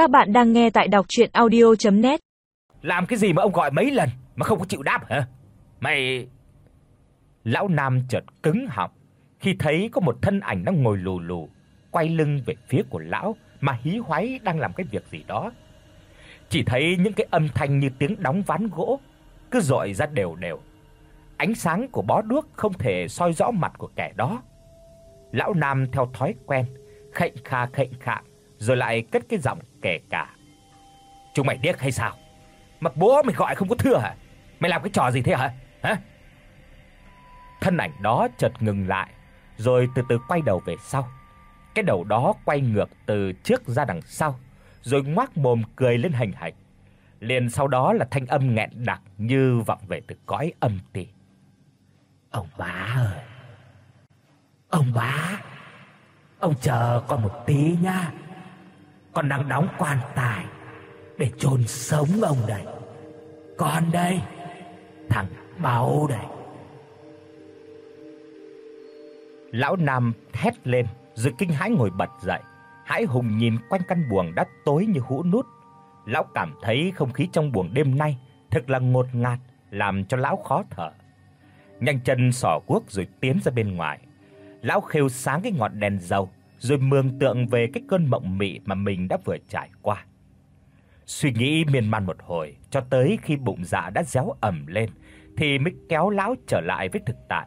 Các bạn đang nghe tại đọc audio net Làm cái gì mà ông gọi mấy lần mà không có chịu đáp hả? Mày Lão Nam chợt cứng họng khi thấy có một thân ảnh đang ngồi lù lù, quay lưng về phía của lão mà hí hoáy đang làm cái việc gì đó. Chỉ thấy những cái âm thanh như tiếng đóng ván gỗ cứ dội ra đều đều. Ánh sáng của bó đuốc không thể soi rõ mặt của kẻ đó. Lão Nam theo thói quen, khệnh kha khệnh khạng rồi lại cất cái giọng kể cả. Chúng mày điếc hay sao? Mà bố mày gọi không có thưa hả? Mày làm cái trò gì thế hả? Hả? Thân ảnh đó chợt ngừng lại, rồi từ từ quay đầu về sau. Cái đầu đó quay ngược từ trước ra đằng sau, rồi ngoác mồm cười lên hành hạch. Liền sau đó là thanh âm nghẹn đặc như vọng về từ cõi âm ti. Ông bá ơi. Ông bá. Ông chờ con một tí nha. Con đang đóng quan tài để chôn sống ông đây. Con đây, thằng Bảo đây. Lão Nam thét lên, rồi kinh hãi ngồi bật dậy. Hãi hùng nhìn quanh căn buồng đã tối như hũ nút. Lão cảm thấy không khí trong buồng đêm nay thật là ngột ngạt, làm cho lão khó thở. Nhanh chân xỏ cuốc rồi tiến ra bên ngoài. Lão khêu sáng cái ngọn đèn dầu, rồi mường tượng về cái cơn mộng mị mà mình đã vừa trải qua. Suy nghĩ miên man một hồi, cho tới khi bụng dạ đã réo ẩm lên thì mới kéo lão trở lại với thực tại.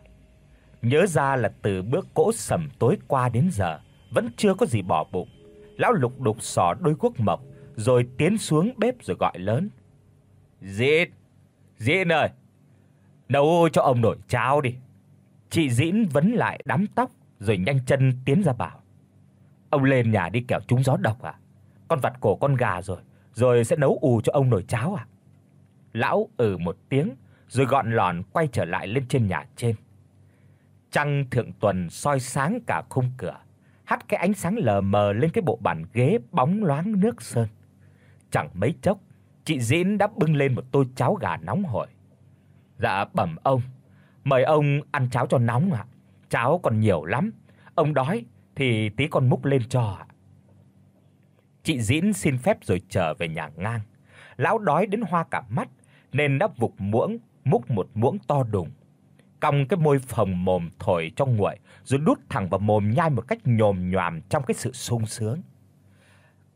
Nhớ ra là từ bữa cỗ sầm tối qua đến giờ vẫn chưa có gì bỏ bụng. Lão lục đục xỏ đôi guốc mộc rồi tiến xuống bếp rồi gọi lớn. "Dịn, Dịn ơi, nấu cho ông nội cháo đi." Chị Dĩn vấn lại đám tóc rồi nhanh chân tiến ra bảo. "Ông lên nhà đi kẻo trúng gió độc à? Con vặt cổ con gà rồi, rồi sẽ nấu ù cho ông nồi cháo à?" Lão ừ một tiếng rồi gọn lọn quay trở lại lên trên nhà trên. Trăng thượng tuần soi sáng cả khung cửa, hắt cái ánh sáng lờ mờ lên cái bộ bàn ghế bóng loáng nước sơn. Chẳng mấy chốc, chị Dĩn đã bưng lên một tô cháo gà nóng hổi. "Dạ bẩm ông, mời ông ăn cháo cho nóng ạ. Cháo còn nhiều lắm, ông đói thì tí con múc lên cho ạ." Chị Dĩn xin phép rồi trở về nhà ngang. Lão đói đến hoa cả mắt nên đã vục muỗng múc một muỗng to đùng cong cái môi phồng mồm thổi trong nguội, rồi đút thẳng vào mồm nhai một cách nhồm nhoàm trong cái sự sung sướng.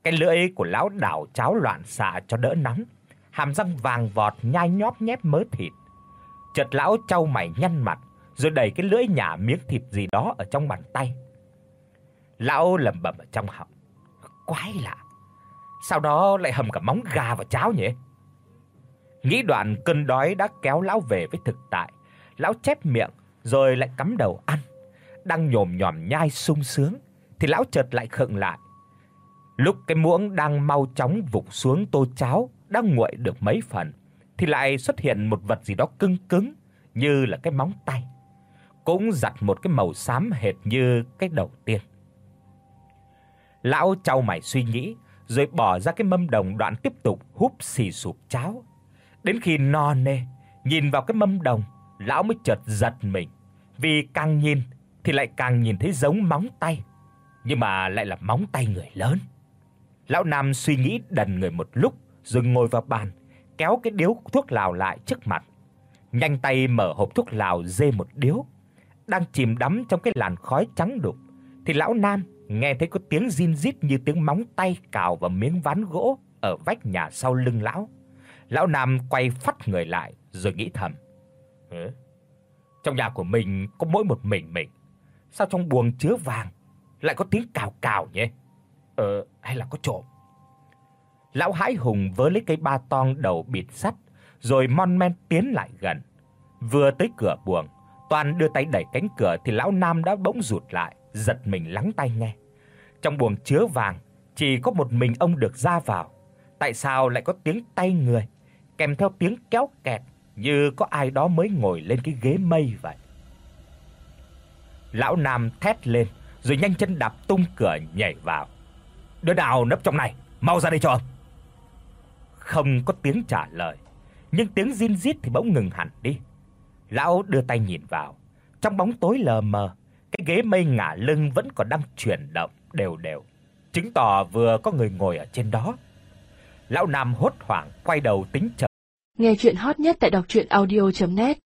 Cái lưỡi của lão đảo cháo loạn xạ cho đỡ nóng, hàm răng vàng vọt nhai nhóp nhép mớ thịt. Chợt lão trao mày nhăn mặt, rồi đẩy cái lưỡi nhả miếng thịt gì đó ở trong bàn tay. Lão lẩm bẩm ở trong họng, quái lạ. Sau đó lại hầm cả móng gà vào cháo nhỉ? Nghĩ đoạn cơn đói đã kéo lão về với thực tại lão chép miệng rồi lại cắm đầu ăn. Đang nhồm nhòm nhai sung sướng thì lão chợt lại khựng lại. Lúc cái muỗng đang mau chóng vụt xuống tô cháo đang nguội được mấy phần thì lại xuất hiện một vật gì đó cứng cứng như là cái móng tay. Cũng giặt một cái màu xám hệt như cái đầu tiên. Lão chau mày suy nghĩ, rồi bỏ ra cái mâm đồng đoạn tiếp tục húp xì sụp cháo. Đến khi no nê, nhìn vào cái mâm đồng lão mới chợt giật mình, vì càng nhìn thì lại càng nhìn thấy giống móng tay, nhưng mà lại là móng tay người lớn. Lão Nam suy nghĩ đần người một lúc rồi ngồi vào bàn, kéo cái điếu thuốc lào lại trước mặt. Nhanh tay mở hộp thuốc lào dê một điếu. Đang chìm đắm trong cái làn khói trắng đục thì lão Nam nghe thấy có tiếng zin rít như tiếng móng tay cào vào miếng ván gỗ ở vách nhà sau lưng lão. Lão Nam quay phắt người lại rồi nghĩ thầm: Hả? Trong nhà của mình có mỗi một mình mình. Sao trong buồng chứa vàng lại có tiếng cào cào nhỉ? Ờ, hay là có trộm? Lão Hãi Hùng vớ lấy cây ba tong đầu bịt sắt, rồi mon men tiến lại gần. Vừa tới cửa buồng, Toàn đưa tay đẩy cánh cửa thì lão Nam đã bỗng rụt lại, giật mình lắng tai nghe. Trong buồng chứa vàng, chỉ có một mình ông được ra vào. Tại sao lại có tiếng tay người, kèm theo tiếng kéo kẹt như có ai đó mới ngồi lên cái ghế mây vậy. Lão Nam thét lên, rồi nhanh chân đạp tung cửa nhảy vào. "Đứa nào nấp trong này, mau ra đây cho ông." Không có tiếng trả lời, nhưng tiếng zin rít thì bỗng ngừng hẳn đi. Lão đưa tay nhìn vào, trong bóng tối lờ mờ, cái ghế mây ngả lưng vẫn còn đang chuyển động, đều đều. chứng tỏ vừa có người ngồi ở trên đó. Lão Nam hốt hoảng, quay đầu tính chờ Nghe truyện hot nhất tại doctruyenaudio.net